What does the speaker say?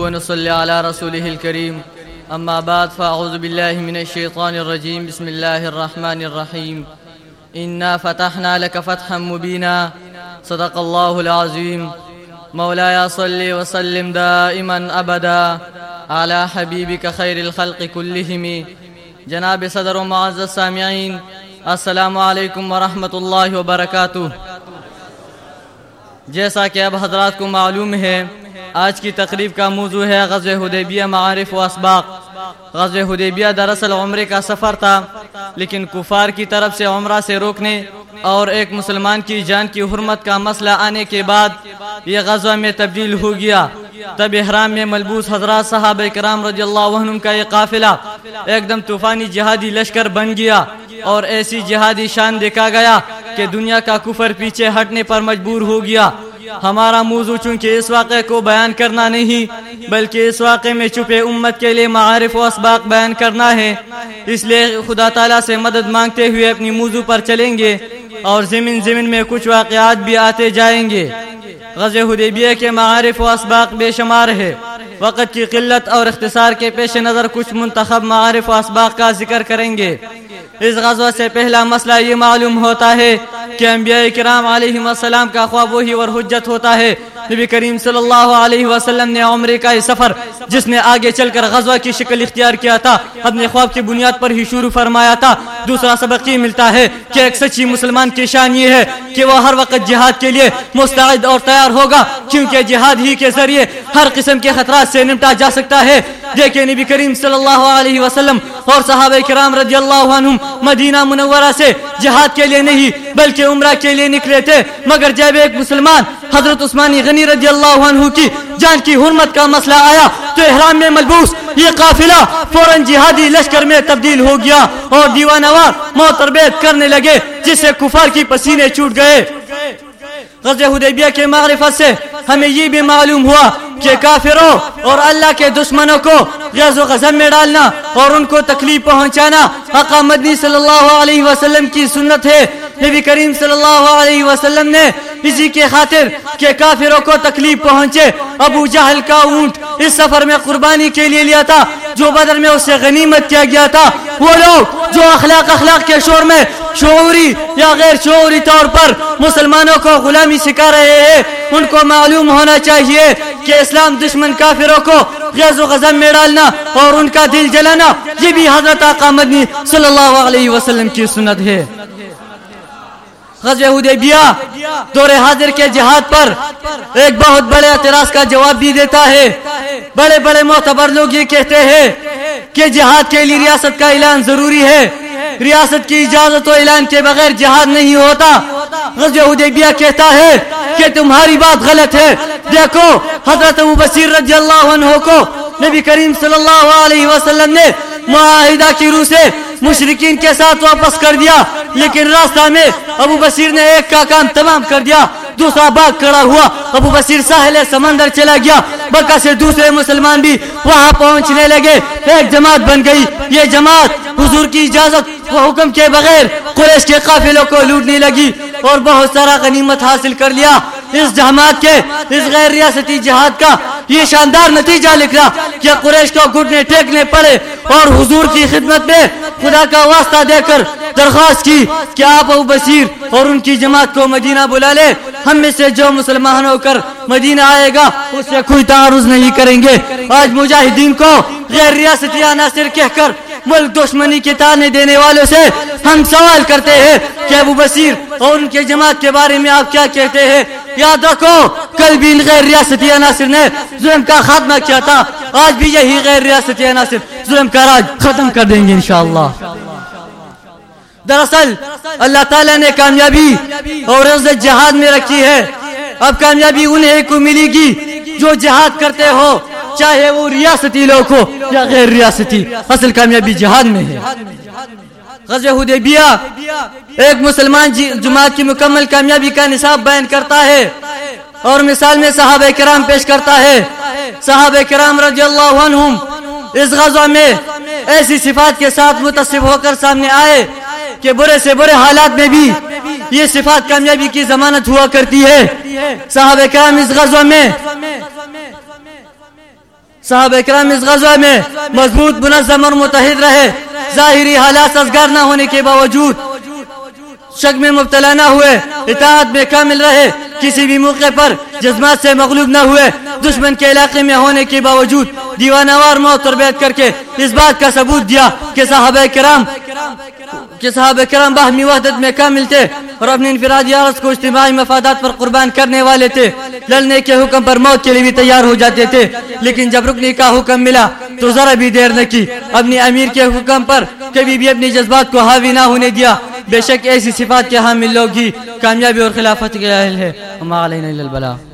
ونصلي على رسوله الكريم. أما بعد، فأعوذ بالله من الشيطان الرجيم. بسم الله الرحمن الرحيم. إنا فتحنا لك فتحا مبينا. صدق الله العظيم. مولاي صل وسلم دائما أبدا على حبيبك خير الخلق كلهم. جناب صدر ومعزز السامعين السلام علیکم ورحمۃ اللہ وبرکاتہ. جیسا کہ اب حضرات کو معلوم ہے آج کی تقریب کا موضوع ہے غز حدیبیہ معارف و اسباق. غز حدیبیہ دراصل عمرے کا سفر تھا، لیکن کفار کی طرف سے عمرہ سے روکنے اور ایک مسلمان کی جان کی حرمت کا مسئلہ آنے کے بعد یہ غزوہ میں تبدیل ہو گیا۔ تب احرام میں ملبوس حضرات صحابہ کرام رضی اللہ عنہ کا یہ قافلہ ایک دم طوفانی جہادی لشکر بن گیا اور ایسی جہادی شان دیکھا گیا کہ دنیا کا کفر پیچھے ہٹنے پر مجبور ہو گیا۔ ہمارا موضوع چونکہ اس واقعے کو بیان کرنا نہیں، بلکہ اس واقعے میں چھپے امت کے لیے معارف و اسباق بیان کرنا ہے۔ اس لیے خدا تعالیٰ سے مدد مانگتے ہوئے اپنی موضوع پر چلیں گے اور زمین زمین میں کچھ واقعات بھی آتے جائیں گے۔ غز حدیبیہ کے معارف و اسباق بے شمار ہے۔ وقت کی قلت اور اختصار کے پیش نظر کچھ منتخب معارف و اسباق کا ذکر کریں گے۔ اس غزوہ سے پہلا مسئلہ یہ معلوم ہوتا ہے کہ انبیاء کرام علیہ السلام کا خواب وہی اور حجت ہوتا ہے۔ نبی کریم صلی اللہ علیہ وسلم نے عمرے کا یہ سفر جس نے آگے چل کر غزوہ کی شکل اختیار کیا تھا اپنے خواب کی بنیاد پر ہی شروع فرمایا تھا۔ دوسرا سبق یہ ملتا ہے کہ ایک سچی مسلمان کی شان یہ ہے کہ وہ ہر وقت جہاد کے لیے مستعد اور تیار ہوگا، کیونکہ جہاد ہی کے ذریعے ہر قسم کے خطرات سے نمٹا جا سکتا ہے۔ دیکھیں نبی کریم صلی اللہ علیہ وسلم اور صحابہ کرام رضی اللہ عنہم مدینہ منورہ سے جہاد کے لیے نہیں، بلکہ عمرہ کے لیے نکلے تھے۔ مگر جب ایک مسلمان حضرت عثمانی غنی رضی اللہ عنہ کی جان کی حرمت کا مسئلہ آیا تو احرام میں ملبوس یہ قافلہ فوراً جہادی لشکر میں تبدیل ہو گیا اور دیوانوار موتربیت کرنے لگے، جس سے کفار کی پسینے چھوٹ گئے۔ غزہ حدیبیہ کے معرفت سے ہمیں یہ بھی معلوم ہوا کہ کافروں اور اللہ کے دشمنوں کو غز و غزم میں ڈالنا اور ان کو تکلیف پہنچانا حقا مدنی صلی اللہ علیہ وسلم کی سنت ہے۔ نبی کریم صلی اللہ علیہ وسلم نے اسی کے خاطر کہ کافروں کو تکلیف پہنچے۔ ابو جہل کا اونٹ اس سفر میں قربانی کے لیے لیا تھا، جو بدر میں اسے غنیمت کیا گیا تھا۔ وہ لوگ جو اخلاق اخلاق کے شور میں شعوری یا غیر شعوری طور پر مسلمانوں کو غلامی سکھا رہے ہیں، ان کو معلوم ہونا چاہیے کہ اسلام دشمن کافروں کو غیظ و غزم میں ڈالنا اور ان کا دل جلانا، یہ بھی حضرت آقا مدنی صلی اللہ علیہ وسلم کی سنت ہے۔ غزوہ حدیبیہ، دور حاضر کے جہاد پر ایک بہت بڑے اعتراض کا جواب بھی دیتا ہے۔ بڑے بڑے معتبر لوگ یہ کہتے ہیں کہ جہاد کے لیے ریاست کا اعلان ضروری ہے۔ ریاست کی اجازت و اعلان کے بغیر جہاد نہیں ہوتا۔ غزوہ حدیبیہ کہتا ہے کہ تمہاری بات غلط ہے۔ دیکھو، حضرت ابو بصیر رضی اللہ عنہ کو نبی کریم صلی اللہ علیہ وسلم نے معاہدہ کی روح سے مشرقین کے ساتھ واپس کر دیا، لیکن راستہ میں ابو بصیر نے ایک کا کام تمام کر دیا، دوسرا باغ کڑا ہوا، ابو بصیر ساحل سمندر چلا گیا، بکا سے دوسرے مسلمان بھی وہاں پہنچنے لگے، ایک جماعت بن گئی، یہ جماعت حضور کی اجازت و حکم کے بغیر قریش کے قافلوں کو لوٹنے لگی اور بہت سارا غنیمت حاصل کر لیا۔ اس جماعت کے، اس غیر ریاستی جہاد کا یہ شاندار نتیجہ لکھ رہا کہ قریش کو گھٹنے ٹیکنے پڑے اور حضور کی خدمت میں خدا کا واسطہ دے کر درخواست کی کہ آپ ابو بصیر اور ان کی جماعت کو مدینہ بلا لے۔ ہم میں سے جو مسلمان ہو کر مدینہ آئے گا، اس سے کوئی تعارض نہیں کریں گے۔ آج مجاہدین کو غیر ریاستی عناصر کہہ کر ملک دشمنی کے تانے دینے والوں سے ہم سوال کرتے ہیں کہ ابو بصیر اور ان کے جماعت کے بارے میں آپ کیا کہتے ہیں؟ یاد رکھو، کل بھی ان غیر ریاستی عناصر نے ظلم کا خاتمہ کیا تھا۔ آج بھی یہی غیر ریاستی عناصر ظلم کا راج ختم کر دیں گے انشاءاللہ۔ دراصل، اللہ تعالیٰ نے کامیابی اور عزت جہاد میں رکھی ہے۔ اب کامیابی انہیں کو ملے گی جو جہاد کرتے ہو۔ چاہے وہ ریاستی لوگ ہو یا غیر ریاستی اصل کامیابی جہاد میں ہے۔ غزہ حدیبیہ ایک مسلمان جی- جماعت کی مکمل کامیابی کا نصاب بیان کرتا ہے اور مثال میں صحابہ کرام پیش کرتا ہے۔ صحابہ کرام رضی اللہ عنہم اس غزہ میں ایسی صفات کے ساتھ متصف ہو کر سامنے آئے کہ برے سے برے حالات میں بھی یہ صفات کامیابی کی ضمانت ہوا کرتی ہے۔ صحابہ کرام اس غزہ میں صاحب اکرام اس غزوہ میں مضبوط منظم اور متحد رہے۔ ظاہری حالات ازگار نہ ہونے کے باوجود شک میں مبتلا نہ ہوئے، اطاعت میں کامل رہے۔ کسی بھی موقع پر جذبات سے مغلوب نہ ہوئے۔ دشمن کے علاقے میں ہونے کے باوجود دیوانوار موت اور بیعت کر کے اس بات کا ثبوت دیا کہ صحابہ کرام کہ صحابہ کرام باہمی وحدت میں کامل تھے اور اپنی انفرادی عرض کو اجتماعی مفادات پر قربان کرنے والے تھے۔ لڑنے کے حکم پر موت کے لیے بھی تیار ہو جاتے تھے۔ لیکن جب رکنی کا حکم ملا تو ذرا بھی دیر نہ کی۔ اپنی امیر کے حکم پر کبھی بھی اپنی جذبات کو حاوی نہ ہونے دیا۔ بے شک ایسی صفات کے حامل لوگ ہی کامیابی اور خلافت کے اہل ہے ہم علینا